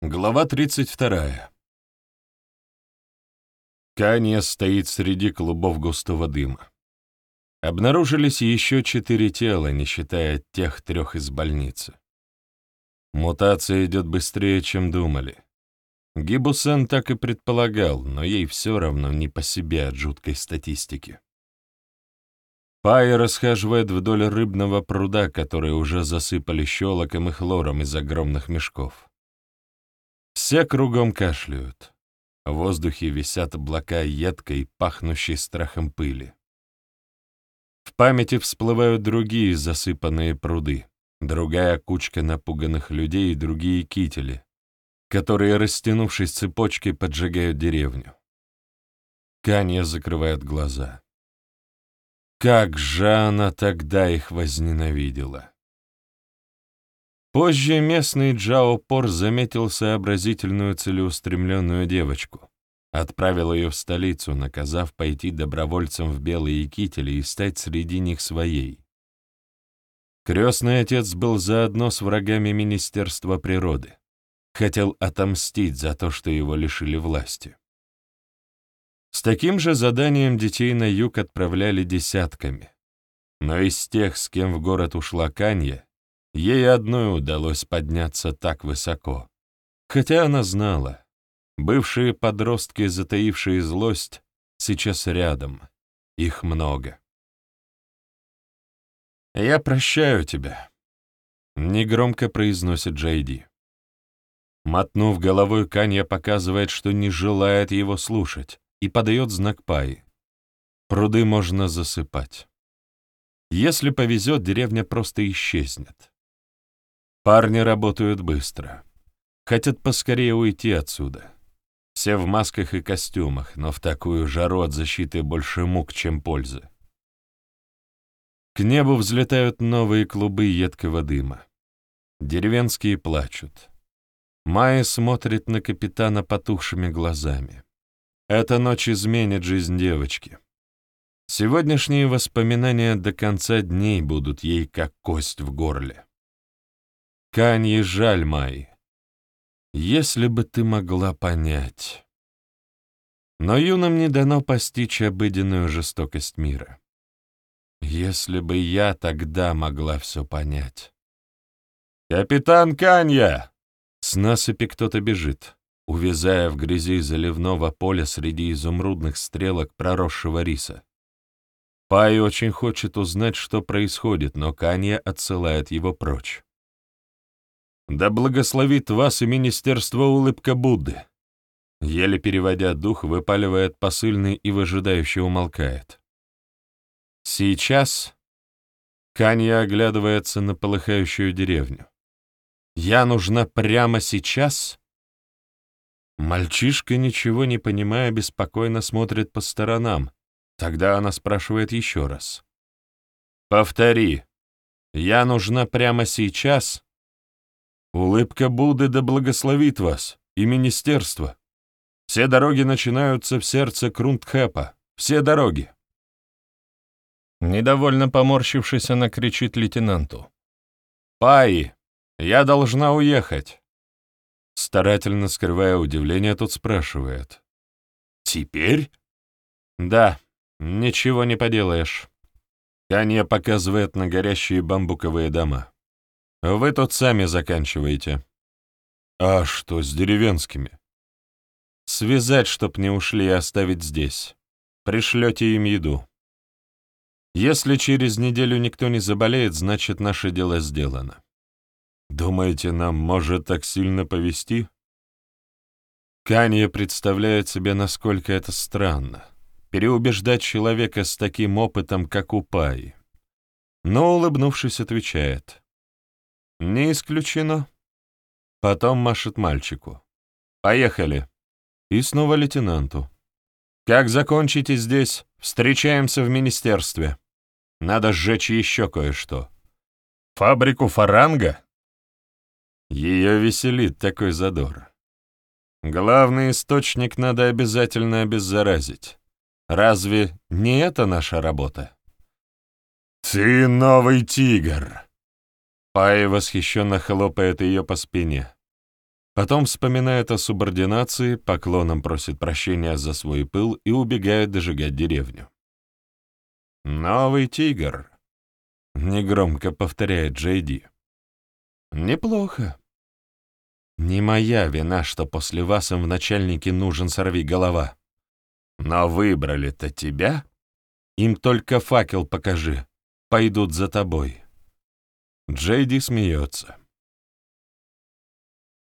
Глава 32. Канья стоит среди клубов густого дыма. Обнаружились еще четыре тела, не считая тех трех из больницы. Мутация идет быстрее, чем думали. Гибусен так и предполагал, но ей все равно не по себе от жуткой статистики. Пай расхаживает вдоль рыбного пруда, который уже засыпали щелоком и хлором из огромных мешков. Все кругом кашляют. В воздухе висят облака едкой, пахнущей страхом пыли. В памяти всплывают другие засыпанные пруды, другая кучка напуганных людей и другие кители, которые, растянувшись цепочкой, поджигают деревню. Канья закрывает глаза. Как же она тогда их возненавидела! Позже местный Джао Пор заметил сообразительную целеустремленную девочку, отправил ее в столицу, наказав пойти добровольцем в белые кители и стать среди них своей. Крестный отец был заодно с врагами Министерства природы, хотел отомстить за то, что его лишили власти. С таким же заданием детей на юг отправляли десятками, но из тех, с кем в город ушла Канья, Ей одной удалось подняться так высоко. Хотя она знала, бывшие подростки, затаившие злость, сейчас рядом. Их много. «Я прощаю тебя», — негромко произносит Джейди. Мотнув головой, Канья показывает, что не желает его слушать, и подает знак Паи. Пруды можно засыпать. Если повезет, деревня просто исчезнет. Парни работают быстро. Хотят поскорее уйти отсюда. Все в масках и костюмах, но в такую жару от защиты больше мук, чем пользы. К небу взлетают новые клубы едкого дыма. Деревенские плачут. Майя смотрит на капитана потухшими глазами. Эта ночь изменит жизнь девочки. Сегодняшние воспоминания до конца дней будут ей как кость в горле. Канье жаль, Май. Если бы ты могла понять. Но юным не дано постичь обыденную жестокость мира. Если бы я тогда могла все понять. «Капитан Канья!» С насыпи кто-то бежит, увязая в грязи заливного поля среди изумрудных стрелок проросшего риса. Пай очень хочет узнать, что происходит, но Канья отсылает его прочь. Да благословит вас и Министерство улыбка Будды. Еле переводя дух, выпаливает посыльный и выжидающе умолкает. Сейчас Канья оглядывается на полыхающую деревню. «Я нужна прямо сейчас?» Мальчишка, ничего не понимая, беспокойно смотрит по сторонам. Тогда она спрашивает еще раз. «Повтори. Я нужна прямо сейчас?» Улыбка Будды да благословит вас и министерство. Все дороги начинаются в сердце Крундхэпа. Все дороги. Недовольно поморщившись, она кричит лейтенанту. «Паи, я должна уехать!» Старательно скрывая удивление, тот спрашивает. «Теперь?» «Да, ничего не поделаешь». Канья показывает на горящие бамбуковые дома. Вы тут сами заканчиваете. А что с деревенскими? Связать, чтоб не ушли и оставить здесь. Пришлете им еду. Если через неделю никто не заболеет, значит, наше дело сделано. Думаете, нам может так сильно повести? Канье представляет себе, насколько это странно. Переубеждать человека с таким опытом, как у Паи. Но, улыбнувшись, отвечает. «Не исключено». Потом машет мальчику. «Поехали». И снова лейтенанту. «Как закончите здесь, встречаемся в министерстве. Надо сжечь еще кое-что. Фабрику фаранга?» Ее веселит такой задор. Главный источник надо обязательно обеззаразить. Разве не это наша работа? «Ты новый тигр!» Пай восхищенно хлопает ее по спине. Потом вспоминает о субординации, поклоном просит прощения за свой пыл и убегает дожигать деревню. «Новый тигр», — негромко повторяет Джейди. «Неплохо. Не моя вина, что после вас им в начальнике нужен сорви голова. Но выбрали-то тебя. Им только факел покажи, пойдут за тобой». Джейди смеется.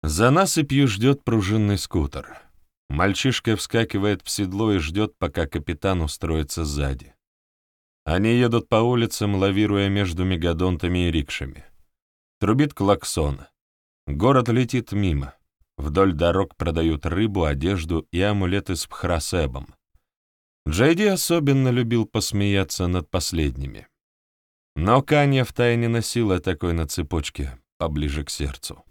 За насыпью ждет пружинный скутер. Мальчишка вскакивает в седло и ждет, пока капитан устроится сзади. Они едут по улицам, лавируя между мегадонтами и рикшами. Трубит клаксон. Город летит мимо. Вдоль дорог продают рыбу, одежду и амулеты с пхрасебом. Джейди особенно любил посмеяться над последними. Но Канья втайне носила такой на цепочке, поближе к сердцу.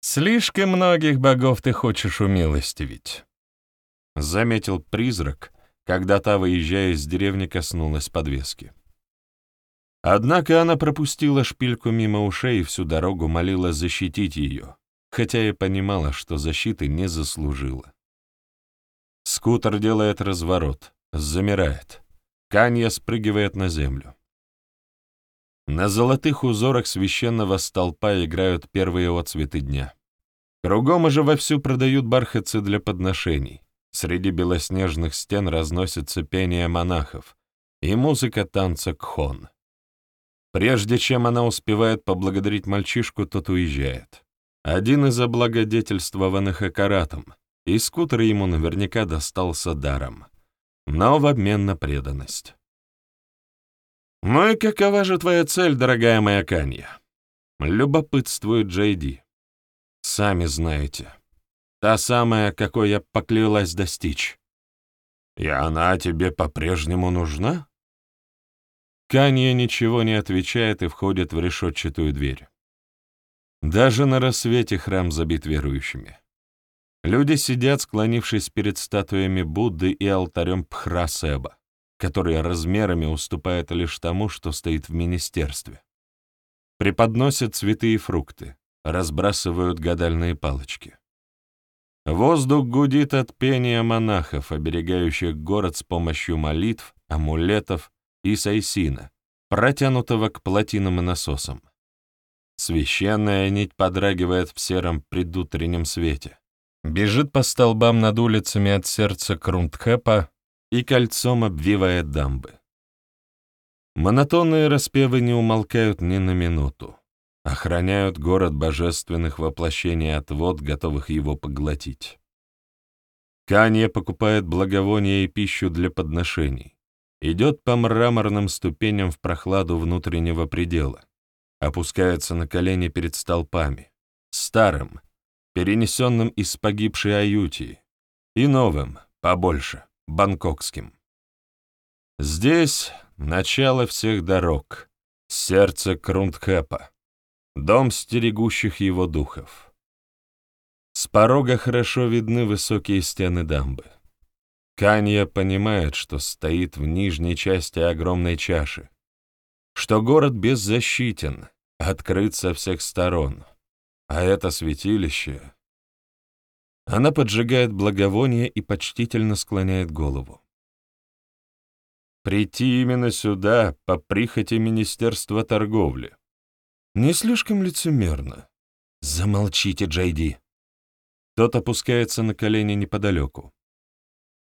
«Слишком многих богов ты хочешь умилостивить», — заметил призрак, когда та, выезжая из деревни, коснулась подвески. Однако она пропустила шпильку мимо ушей и всю дорогу молила защитить ее, хотя и понимала, что защиты не заслужила. Скутер делает разворот, замирает. Канья спрыгивает на землю. На золотых узорах священного столпа играют первые отцветы дня. Кругом уже вовсю продают бархатцы для подношений. Среди белоснежных стен разносится пение монахов и музыка танца кхон. Прежде чем она успевает поблагодарить мальчишку, тот уезжает. Один из облагодетельствованных Акаратом, и скутер ему наверняка достался даром, но в обмен на преданность. «Ну и какова же твоя цель, дорогая моя Канья?» — любопытствует Джейди. «Сами знаете. Та самая, какой я поклялась достичь». «И она тебе по-прежнему нужна?» Канья ничего не отвечает и входит в решетчатую дверь. Даже на рассвете храм забит верующими. Люди сидят, склонившись перед статуями Будды и алтарем Пхрасеба который размерами уступает лишь тому, что стоит в министерстве. Преподносят цветы и фрукты, разбрасывают гадальные палочки. Воздух гудит от пения монахов, оберегающих город с помощью молитв, амулетов и сайсина, протянутого к плотинам и насосам. Священная нить подрагивает в сером предутреннем свете. Бежит по столбам над улицами от сердца Крундхэпа и кольцом обвивает дамбы. Монотонные распевы не умолкают ни на минуту, охраняют город божественных воплощений от вод, готовых его поглотить. Канье покупает благовония и пищу для подношений, идет по мраморным ступеням в прохладу внутреннего предела, опускается на колени перед столпами, старым, перенесенным из погибшей Аютии, и новым, побольше бангкокским. Здесь начало всех дорог, сердце Крундхэпа, дом стерегущих его духов. С порога хорошо видны высокие стены дамбы. Канья понимает, что стоит в нижней части огромной чаши, что город беззащитен, открыт со всех сторон, а это святилище она поджигает благовоние и почтительно склоняет голову. Прийти именно сюда по прихоти Министерства торговли. Не слишком лицемерно. Замолчите, Джейди. Тот опускается на колени неподалеку.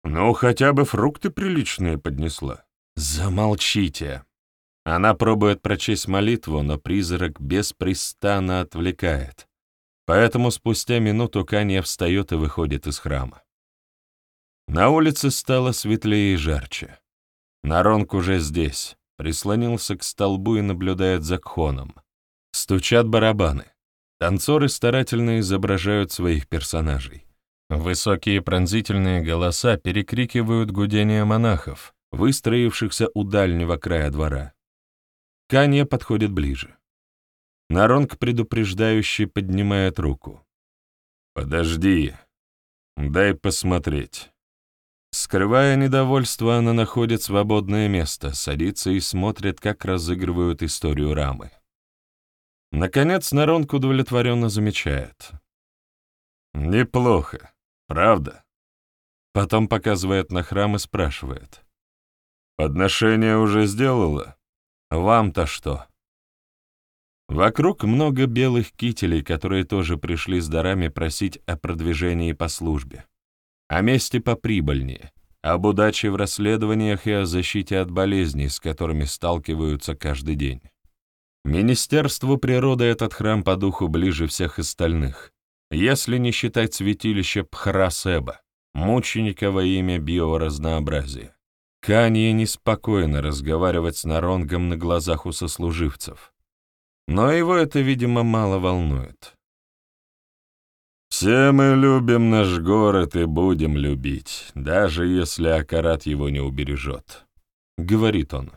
Ну, хотя бы фрукты приличные поднесла. Замолчите. Она пробует прочесть молитву, но призрак беспрестанно отвлекает. Поэтому спустя минуту Канья встает и выходит из храма. На улице стало светлее и жарче. Наронг уже здесь, прислонился к столбу и наблюдает за Кхоном. Стучат барабаны. Танцоры старательно изображают своих персонажей. Высокие пронзительные голоса перекрикивают гудение монахов, выстроившихся у дальнего края двора. Канья подходит ближе. Наронг предупреждающе поднимает руку. «Подожди, дай посмотреть». Скрывая недовольство, она находит свободное место, садится и смотрит, как разыгрывают историю рамы. Наконец Наронг удовлетворенно замечает. Неплохо, правда? Потом показывает на храм и спрашивает. Подношение уже сделала? Вам-то что? Вокруг много белых кителей, которые тоже пришли с дарами просить о продвижении по службе, о месте поприбыльнее, об удаче в расследованиях и о защите от болезней, с которыми сталкиваются каждый день. Министерству природы этот храм по духу ближе всех остальных, если не считать святилище Пхрасеба, мученика во имя биоразнообразия. Канье неспокойно разговаривать с Наронгом на глазах у сослуживцев. Но его это, видимо, мало волнует. «Все мы любим наш город и будем любить, даже если Акарат его не убережет», — говорит он.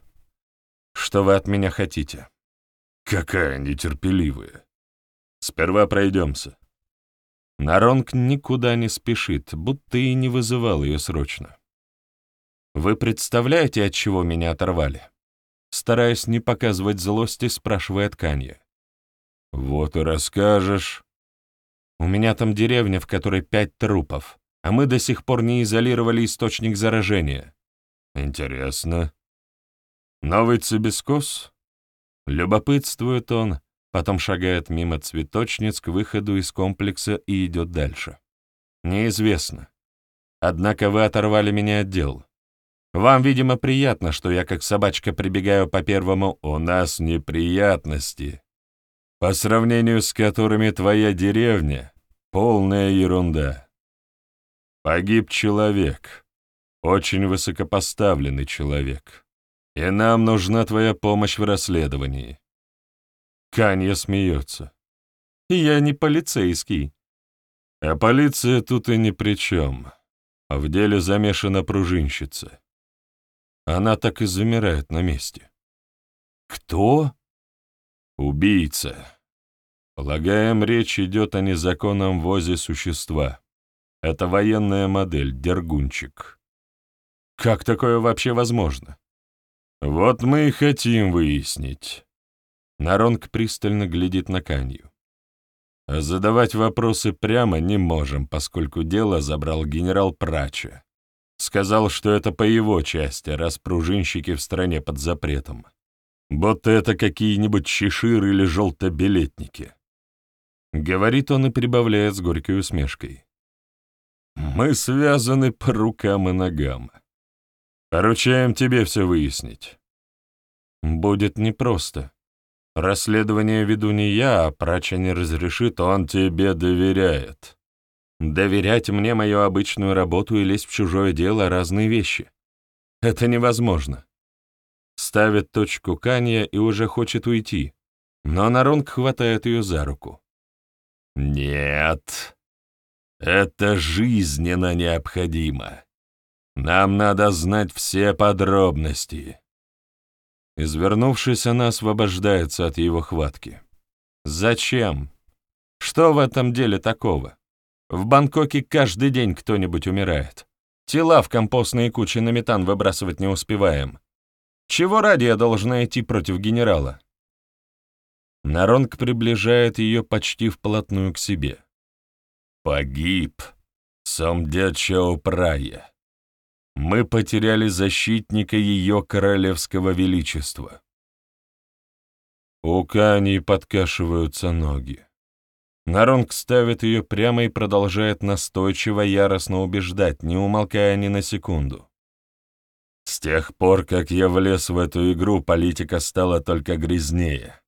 «Что вы от меня хотите?» «Какая нетерпеливая! Сперва пройдемся». Наронг никуда не спешит, будто и не вызывал ее срочно. «Вы представляете, от чего меня оторвали?» Стараясь не показывать злости, спрашивает Канья. «Вот и расскажешь». «У меня там деревня, в которой пять трупов, а мы до сих пор не изолировали источник заражения». «Интересно. Новый цибискос?» Любопытствует он, потом шагает мимо цветочниц к выходу из комплекса и идет дальше. «Неизвестно. Однако вы оторвали меня от дел. Вам, видимо, приятно, что я как собачка прибегаю по первому «у нас неприятности», по сравнению с которыми твоя деревня — полная ерунда. Погиб человек, очень высокопоставленный человек, и нам нужна твоя помощь в расследовании. Канья смеется. Я не полицейский. А полиция тут и ни при чем. В деле замешана пружинщица. Она так и замирает на месте. «Кто?» «Убийца. Полагаем, речь идет о незаконном возе существа. Это военная модель, Дергунчик». «Как такое вообще возможно?» «Вот мы и хотим выяснить». Наронг пристально глядит на Канью. А задавать вопросы прямо не можем, поскольку дело забрал генерал Прача. Сказал, что это по его части, раз пружинщики в стране под запретом. Будто это какие-нибудь чеширы или желтобилетники. Говорит он и прибавляет с горькой усмешкой. Мы связаны по рукам и ногам. Поручаем тебе все выяснить. Будет непросто. Расследование веду не я, а прача не разрешит, он тебе доверяет. Доверять мне мою обычную работу и лезть в чужое дело — разные вещи. Это невозможно. Ставит точку Канья и уже хочет уйти, но Наронг хватает ее за руку. «Нет, это жизненно необходимо. Нам надо знать все подробности». Извернувшись, она освобождается от его хватки. «Зачем? Что в этом деле такого?» В Бангкоке каждый день кто-нибудь умирает. Тела в компостные кучи на метан выбрасывать не успеваем. Чего ради я должна идти против генерала? Наронг приближает ее почти вплотную к себе. «Погиб. Сомдя Чао Прая. Мы потеряли защитника ее королевского величества». У Кани подкашиваются ноги. Наронг ставит ее прямо и продолжает настойчиво яростно убеждать, не умолкая ни на секунду. С тех пор, как я влез в эту игру, политика стала только грязнее.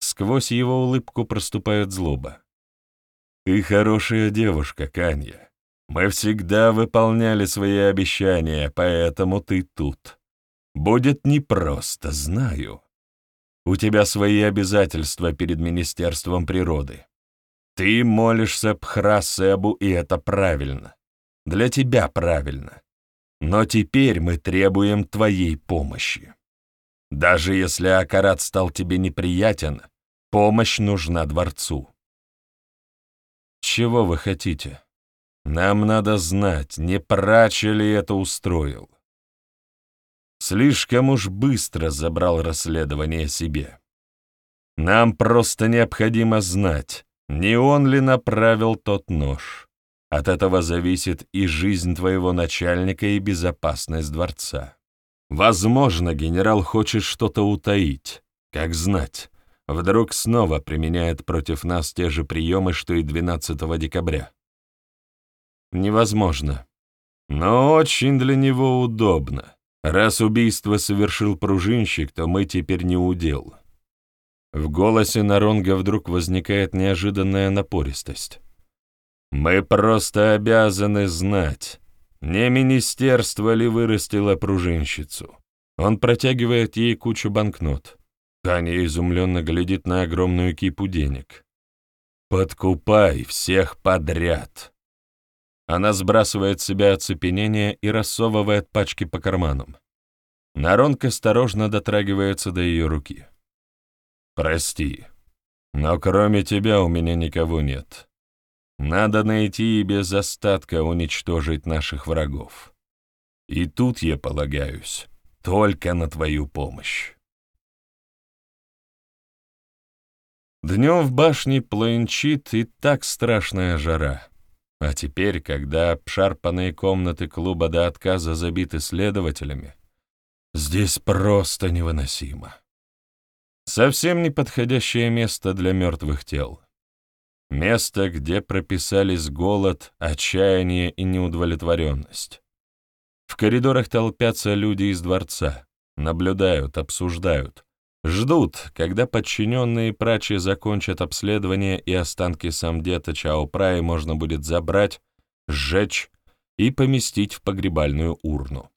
Сквозь его улыбку проступает злоба. «Ты хорошая девушка, Канья. Мы всегда выполняли свои обещания, поэтому ты тут. Будет непросто, знаю. У тебя свои обязательства перед Министерством природы. Ты молишься Пхрасебу, и это правильно. Для тебя правильно. Но теперь мы требуем твоей помощи. Даже если Акарат стал тебе неприятен, помощь нужна дворцу. Чего вы хотите? Нам надо знать, не прача ли это устроил. Слишком уж быстро забрал расследование себе. Нам просто необходимо знать, Не он ли направил тот нож? От этого зависит и жизнь твоего начальника, и безопасность дворца. Возможно, генерал хочет что-то утаить, как знать. Вдруг снова применяет против нас те же приемы, что и 12 декабря. Невозможно. Но очень для него удобно. Раз убийство совершил пружинщик, то мы теперь не удел. В голосе Наронга вдруг возникает неожиданная напористость. «Мы просто обязаны знать, не министерство ли вырастило пружинщицу. Он протягивает ей кучу банкнот. Таня изумленно глядит на огромную кипу денег. «Подкупай всех подряд!» Она сбрасывает с себя оцепенение и рассовывает пачки по карманам. Наронг осторожно дотрагивается до ее руки. «Прости, но кроме тебя у меня никого нет. Надо найти и без остатка уничтожить наших врагов. И тут я полагаюсь только на твою помощь». Днем в башне планчит и так страшная жара. А теперь, когда обшарпанные комнаты клуба до отказа забиты следователями, здесь просто невыносимо. Совсем неподходящее место для мертвых тел. Место, где прописались голод, отчаяние и неудовлетворенность. В коридорах толпятся люди из дворца, наблюдают, обсуждают, Ждут, когда подчиненные прачи закончат обследование и останки самдета Чао Праи можно будет забрать, сжечь и поместить в погребальную урну.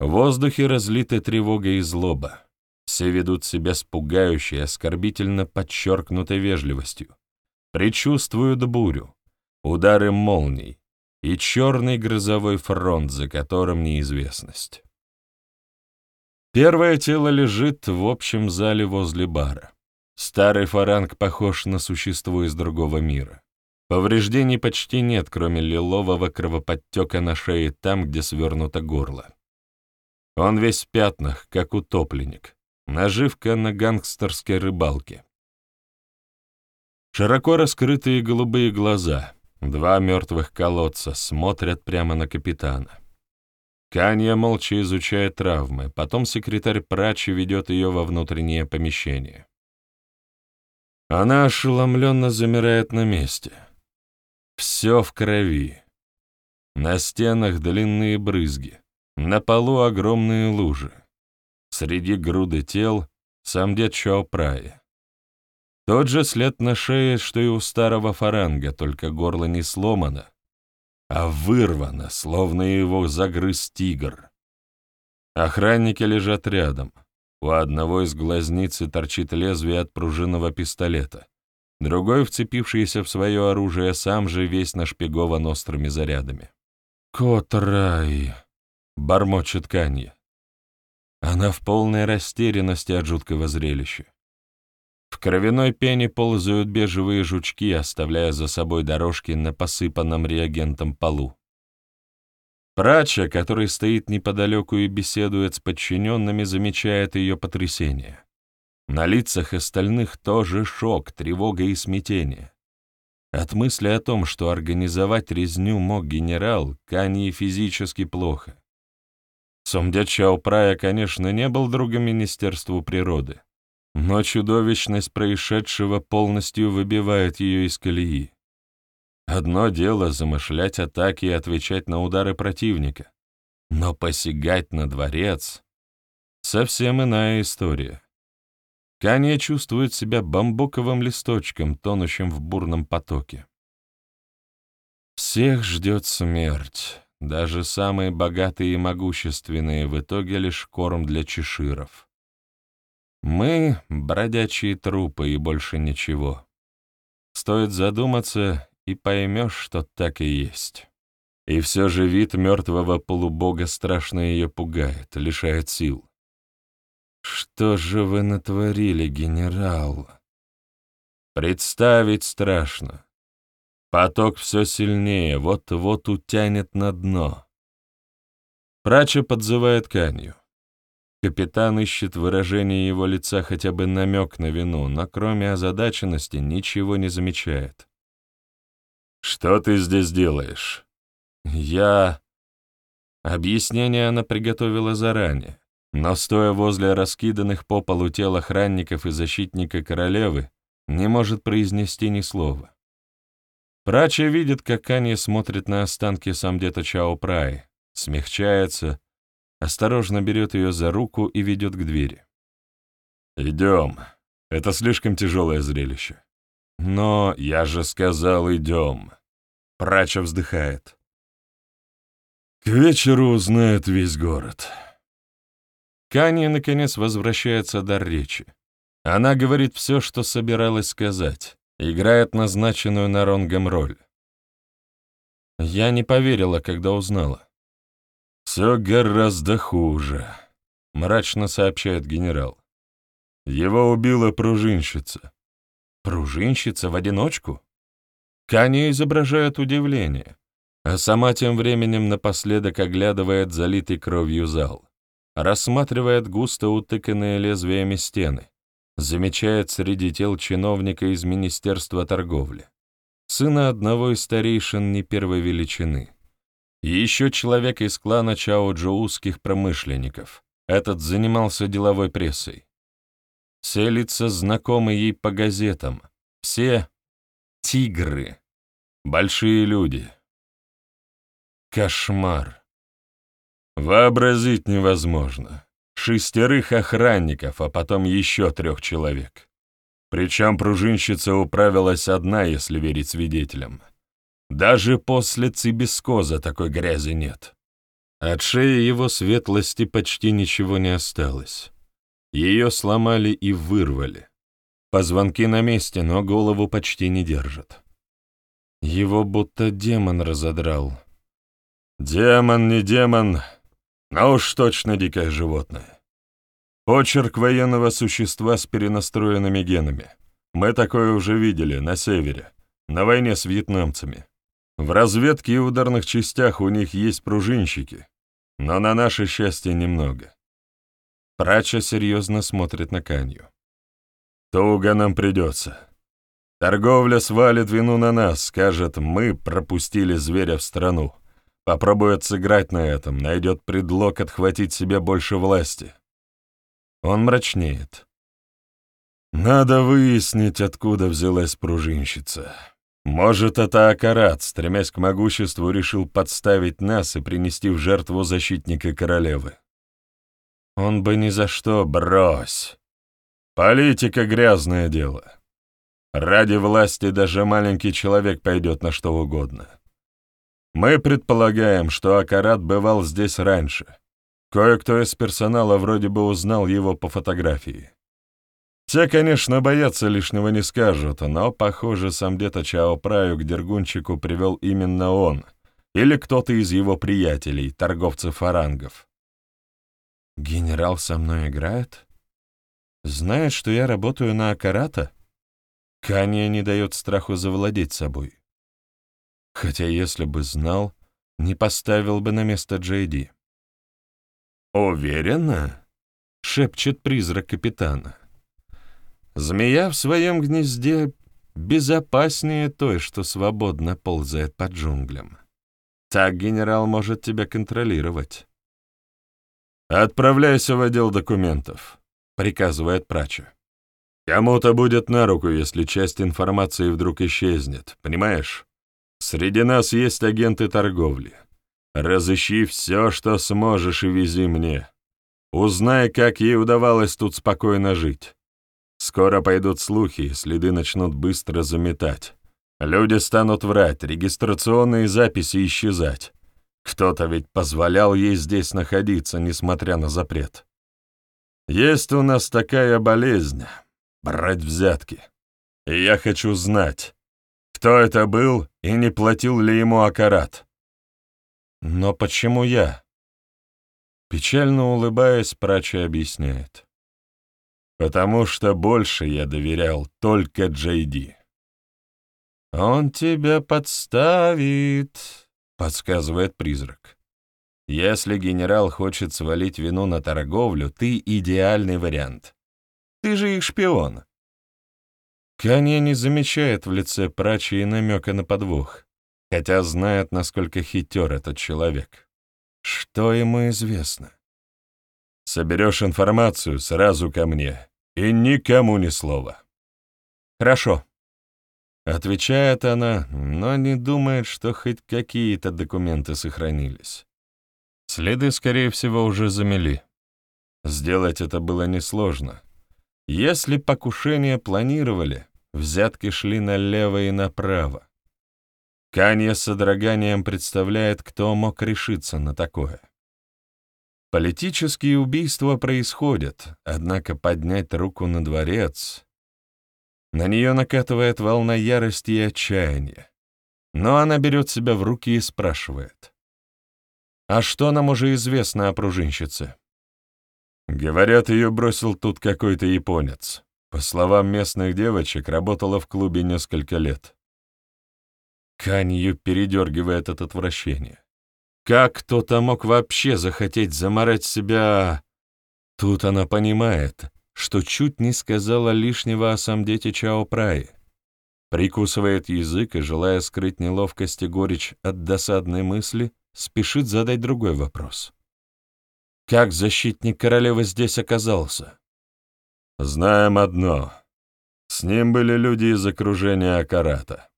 В воздухе разлиты тревога и злоба. Все ведут себя с пугающей, оскорбительно подчеркнутой вежливостью. Причувствуют бурю, удары молний и черный грозовой фронт, за которым неизвестность. Первое тело лежит в общем зале возле бара. Старый фаранг похож на существо из другого мира. Повреждений почти нет, кроме лилового кровоподтека на шее там, где свернуто горло. Он весь в пятнах, как утопленник. Наживка на гангстерской рыбалке. Широко раскрытые голубые глаза, два мертвых колодца, смотрят прямо на капитана. Канья молча изучает травмы, потом секретарь прачи ведет ее во внутреннее помещение. Она ошеломленно замирает на месте. Все в крови. На стенах длинные брызги, на полу огромные лужи. Среди груды тел сам дед Чаопрая. Тот же след на шее, что и у старого фаранга, только горло не сломано, а вырвано, словно его загрыз тигр. Охранники лежат рядом. У одного из глазницы торчит лезвие от пружинного пистолета. Другой, вцепившийся в свое оружие, сам же весь нашпигован острыми зарядами. «Кот рай!» — бормочет Канья. Она в полной растерянности от жуткого зрелища. В кровяной пене ползают бежевые жучки, оставляя за собой дорожки на посыпанном реагентом полу. Прача, который стоит неподалеку и беседует с подчиненными, замечает ее потрясение. На лицах остальных тоже шок, тревога и смятение. От мысли о том, что организовать резню мог генерал, Канье физически плохо. Сомдя Чао Прая, конечно, не был другом Министерству природы, но чудовищность происшедшего полностью выбивает ее из колеи. Одно дело замышлять атаки и отвечать на удары противника, но посягать на дворец — совсем иная история. Канья чувствует себя бамбуковым листочком, тонущим в бурном потоке. Всех ждет смерть, даже самые богатые и могущественные в итоге лишь корм для чеширов. Мы — бродячие трупы и больше ничего. Стоит задуматься, и поймешь, что так и есть. И все же вид мертвого полубога страшно ее пугает, лишает сил. «Что же вы натворили, генерал?» Представить страшно. Поток все сильнее, вот-вот утянет на дно. Прача подзывает Канью. Капитан ищет выражение его лица хотя бы намек на вину, но кроме озадаченности ничего не замечает. «Что ты здесь делаешь?» «Я...» Объяснение она приготовила заранее, но, стоя возле раскиданных по полу тел охранников и защитника королевы, не может произнести ни слова. Прача видит, как Канье смотрит на останки самдета Чао Праи, смягчается, осторожно берет ее за руку и ведет к двери. «Идем. Это слишком тяжелое зрелище». «Но я же сказал, идем». Прача вздыхает. К вечеру узнает весь город. Канье, наконец, возвращается до речи. Она говорит все, что собиралась сказать, играет назначенную на Ронгом роль. Я не поверила, когда узнала. «Все гораздо хуже», — мрачно сообщает генерал. «Его убила пружинщица». «Пружинщица в одиночку?» Каня изображает удивление а сама тем временем напоследок оглядывает залитый кровью зал, рассматривает густо утыканные лезвиями стены, замечает среди тел чиновника из Министерства торговли, сына одного из старейшин не первой величины, и еще человека из клана Чао-Джоузских промышленников. Этот занимался деловой прессой. Все лица знакомы ей по газетам, все — тигры, большие люди — Кошмар. Вообразить невозможно. Шестерых охранников, а потом еще трех человек. Причем пружинщица управилась одна, если верить свидетелям. Даже после цибискоза такой грязи нет. От шеи его светлости почти ничего не осталось. Ее сломали и вырвали. Позвонки на месте, но голову почти не держат. Его будто демон разодрал, Демон, не демон, но уж точно дикое животное. Почерк военного существа с перенастроенными генами. Мы такое уже видели на севере, на войне с вьетнамцами. В разведке и ударных частях у них есть пружинщики, но на наше счастье немного. Прача серьезно смотрит на Канью. Туго нам придется. Торговля свалит вину на нас, скажет, мы пропустили зверя в страну. Попробует сыграть на этом, найдет предлог отхватить себе больше власти. Он мрачнеет. Надо выяснить, откуда взялась пружинщица. Может, это Акарат, стремясь к могуществу, решил подставить нас и принести в жертву защитника королевы. Он бы ни за что брось. Политика — грязное дело. Ради власти даже маленький человек пойдет на что угодно. Мы предполагаем, что Акарат бывал здесь раньше. Кое-кто из персонала вроде бы узнал его по фотографии. Те, конечно, боятся лишнего не скажут, но, похоже, сам где-то Чао Праю к Дергунчику привел именно он или кто-то из его приятелей, торговцев фарангов. «Генерал со мной играет? Знает, что я работаю на Акарата?» Канья не дает страху завладеть собой. Хотя если бы знал, не поставил бы на место Джейди. «Уверена?» — шепчет призрак капитана. «Змея в своем гнезде безопаснее той, что свободно ползает по джунглям. Так генерал может тебя контролировать». «Отправляйся в отдел документов», — приказывает прача. «Кому-то будет на руку, если часть информации вдруг исчезнет, понимаешь?» Среди нас есть агенты торговли. Разыщи все, что сможешь, и вези мне. Узнай, как ей удавалось тут спокойно жить. Скоро пойдут слухи, следы начнут быстро заметать. Люди станут врать, регистрационные записи исчезать. Кто-то ведь позволял ей здесь находиться, несмотря на запрет. Есть у нас такая болезнь — брать взятки. И я хочу знать, кто это был и не платил ли ему Акарат. Но почему я? Печально улыбаясь, Прача объясняет. Потому что больше я доверял только Джейди. «Он тебя подставит», — подсказывает призрак. Если генерал хочет свалить вину на торговлю, ты идеальный вариант. Ты же их шпион. Канье не замечает в лице прачи и намека на подвох, хотя знает, насколько хитер этот человек. Что ему известно? Соберешь информацию сразу ко мне, и никому ни слова. Хорошо. Отвечает она, но не думает, что хоть какие-то документы сохранились. Следы, скорее всего, уже замели. Сделать это было несложно. Если покушение планировали, взятки шли налево и направо. Канья с содроганием представляет, кто мог решиться на такое. Политические убийства происходят, однако поднять руку на дворец... На нее накатывает волна ярости и отчаяния. Но она берет себя в руки и спрашивает. «А что нам уже известно о пружинщице?» Говорят, ее бросил тут какой-то японец. По словам местных девочек, работала в клубе несколько лет. Канью передергивает от отвращения. Как кто-то мог вообще захотеть заморать себя... Тут она понимает, что чуть не сказала лишнего о самдете Чао Праи. Прикусывает язык и, желая скрыть неловкость и горечь от досадной мысли, спешит задать другой вопрос. Как защитник королевы здесь оказался? Знаем одно. С ним были люди из окружения Акарата.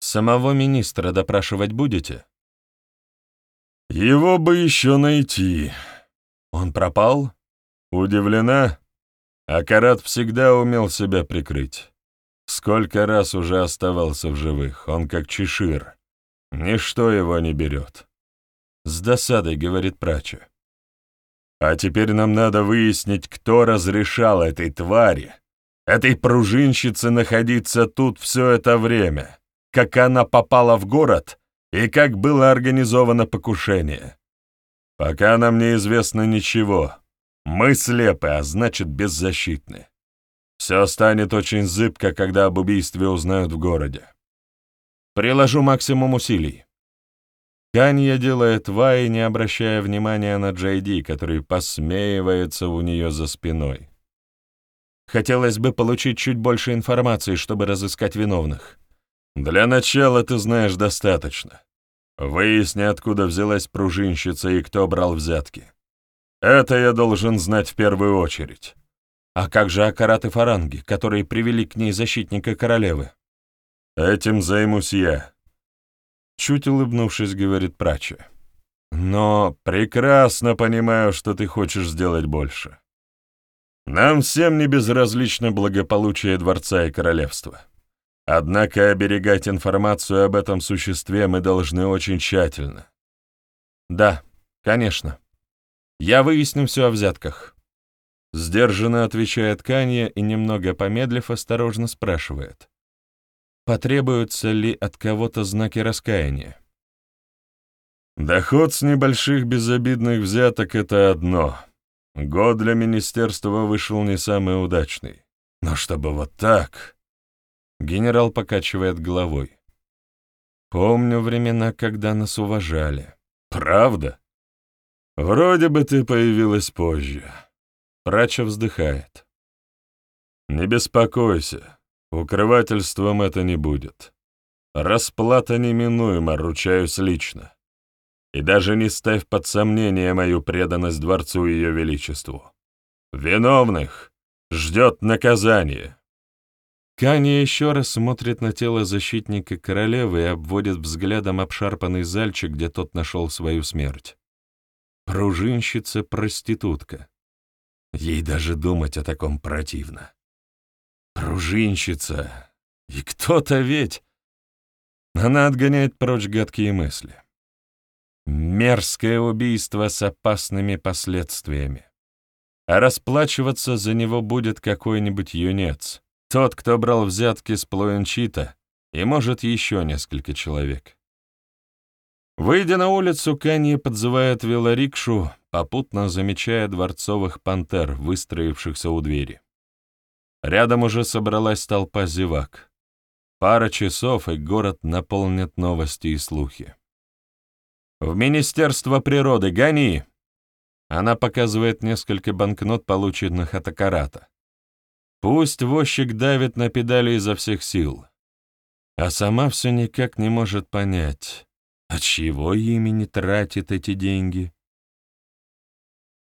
Самого министра допрашивать будете? Его бы еще найти. Он пропал? Удивлена? Акарат всегда умел себя прикрыть. Сколько раз уже оставался в живых, он как чешир. Ничто его не берет. С досадой, говорит Прача. А теперь нам надо выяснить, кто разрешал этой твари, этой пружинщице находиться тут все это время, как она попала в город и как было организовано покушение. Пока нам неизвестно ничего. Мы слепы, а значит беззащитны. Все станет очень зыбко, когда об убийстве узнают в городе. Приложу максимум усилий. Канья делает Вай, не обращая внимания на Джейди, который посмеивается у нее за спиной. Хотелось бы получить чуть больше информации, чтобы разыскать виновных. Для начала ты знаешь достаточно. Выясни, откуда взялась пружинщица и кто брал взятки. Это я должен знать в первую очередь. А как же Акарат и Фаранги, которые привели к ней защитника королевы? Этим займусь я. Чуть улыбнувшись, говорит Прача. Но прекрасно понимаю, что ты хочешь сделать больше. Нам всем не безразлично благополучие дворца и королевства. Однако оберегать информацию об этом существе мы должны очень тщательно. Да, конечно. Я выясню все о взятках. Сдержанно отвечает Канья и, немного помедлив, осторожно спрашивает. Потребуются ли от кого-то знаки раскаяния? Доход с небольших безобидных взяток — это одно. Год для министерства вышел не самый удачный. Но чтобы вот так... Генерал покачивает головой. Помню времена, когда нас уважали. Правда? Вроде бы ты появилась позже. Прача вздыхает. Не беспокойся, укрывательством это не будет. Расплата неминуема, ручаюсь лично. И даже не ставь под сомнение мою преданность дворцу и ее величеству. Виновных ждет наказание. Каня еще раз смотрит на тело защитника королевы и обводит взглядом обшарпанный зальчик, где тот нашел свою смерть. Пружинщица-проститутка. Ей даже думать о таком противно. Пружинщица. И кто-то ведь... Она отгоняет прочь гадкие мысли. Мерзкое убийство с опасными последствиями. А расплачиваться за него будет какой-нибудь юнец. Тот, кто брал взятки с Плоенчита, и, может, еще несколько человек. Выйдя на улицу, Канье подзывает велорикшу, попутно замечая дворцовых пантер, выстроившихся у двери. Рядом уже собралась толпа зевак. Пара часов, и город наполнит новости и слухи. В Министерство природы гони!» Она показывает несколько банкнот, полученных от Акарата. Пусть возчик давит на педали изо всех сил, а сама все никак не может понять, от чьего имени тратит эти деньги.